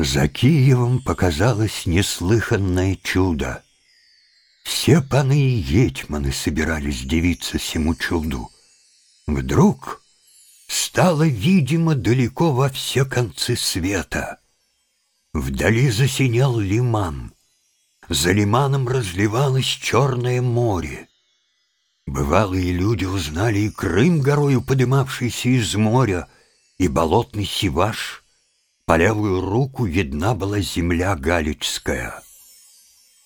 За Киевом показалось неслыханное чудо. Все паны и етьманы собирались дивиться всему чуду. Вдруг стало видимо далеко во все концы света. Вдали засинял лиман. За лиманом разливалось черное море. Бывалые люди узнали и Крым горою подымавшийся из моря, и болотный Сиваш — по левую руку видна была земля Галичская.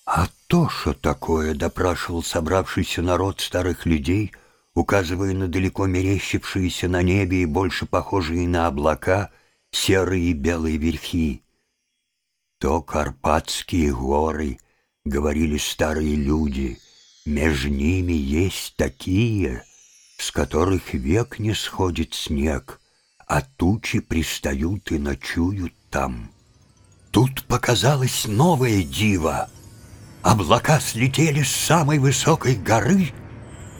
«А то, что такое?» — допрашивал собравшийся народ старых людей, указывая на далеко мерещившиеся на небе и больше похожие на облака серые и белые верхи. «То Карпатские горы», — говорили старые люди, — «между ними есть такие, с которых век не сходит снег» а тучи пристают и ночуют там. Тут показалось новое диво. Облака слетели с самой высокой горы,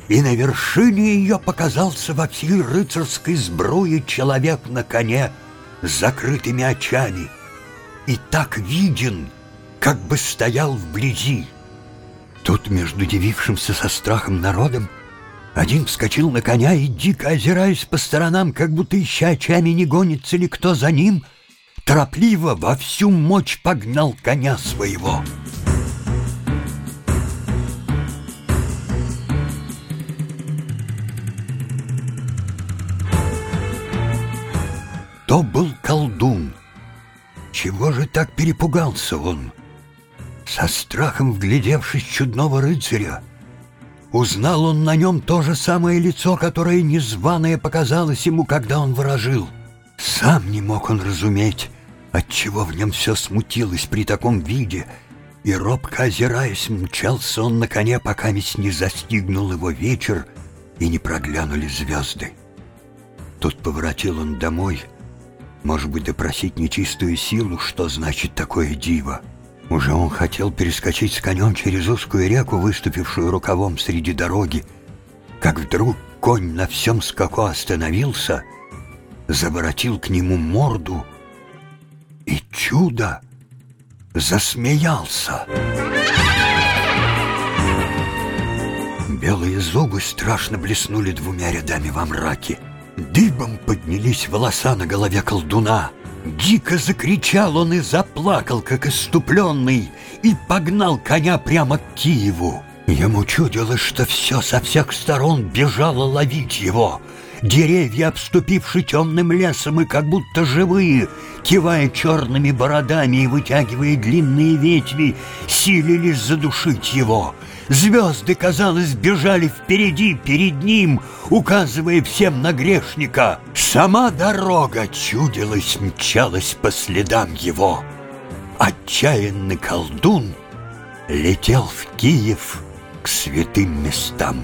и на вершине ее показался во всей рыцарской сбруе человек на коне с закрытыми очами, и так виден, как бы стоял вблизи. Тут между дивившимся со страхом народом один вскочил на коня и, дико озираясь по сторонам, как будто ища очами, не гонится ли кто за ним, торопливо во всю мощь погнал коня своего. То был колдун. Чего же так перепугался он? Со страхом вглядевшись чудного рыцаря, Узнал он на нем то же самое лицо, которое незваное показалось ему, когда он выражил. Сам не мог он разуметь, отчего в нем все смутилось при таком виде, и, робко озираясь, мчался он на коне, пока ведь не застигнул его вечер и не проглянули звезды. Тут поворотил он домой, может быть, допросить нечистую силу, что значит такое диво. Уже он хотел перескочить с конем через узкую реку, выступившую рукавом среди дороги, как вдруг конь на всем скаку остановился, заворотил к нему морду и чудо засмеялся. Белые зубы страшно блеснули двумя рядами во мраке. Дыбом поднялись волоса на голове колдуна — Дико закричал он и заплакал, как иступленный, и погнал коня прямо к Киеву. Ему чудилось, что все со всех сторон бежало ловить его. Деревья, обступившие темным лесом и как будто живые, кивая черными бородами и вытягивая длинные ветви, силились задушить его — Звезды, казалось, бежали впереди, перед ним, указывая всем на грешника. Сама дорога чудилась, мчалась по следам его. Отчаянный колдун летел в Киев к святым местам.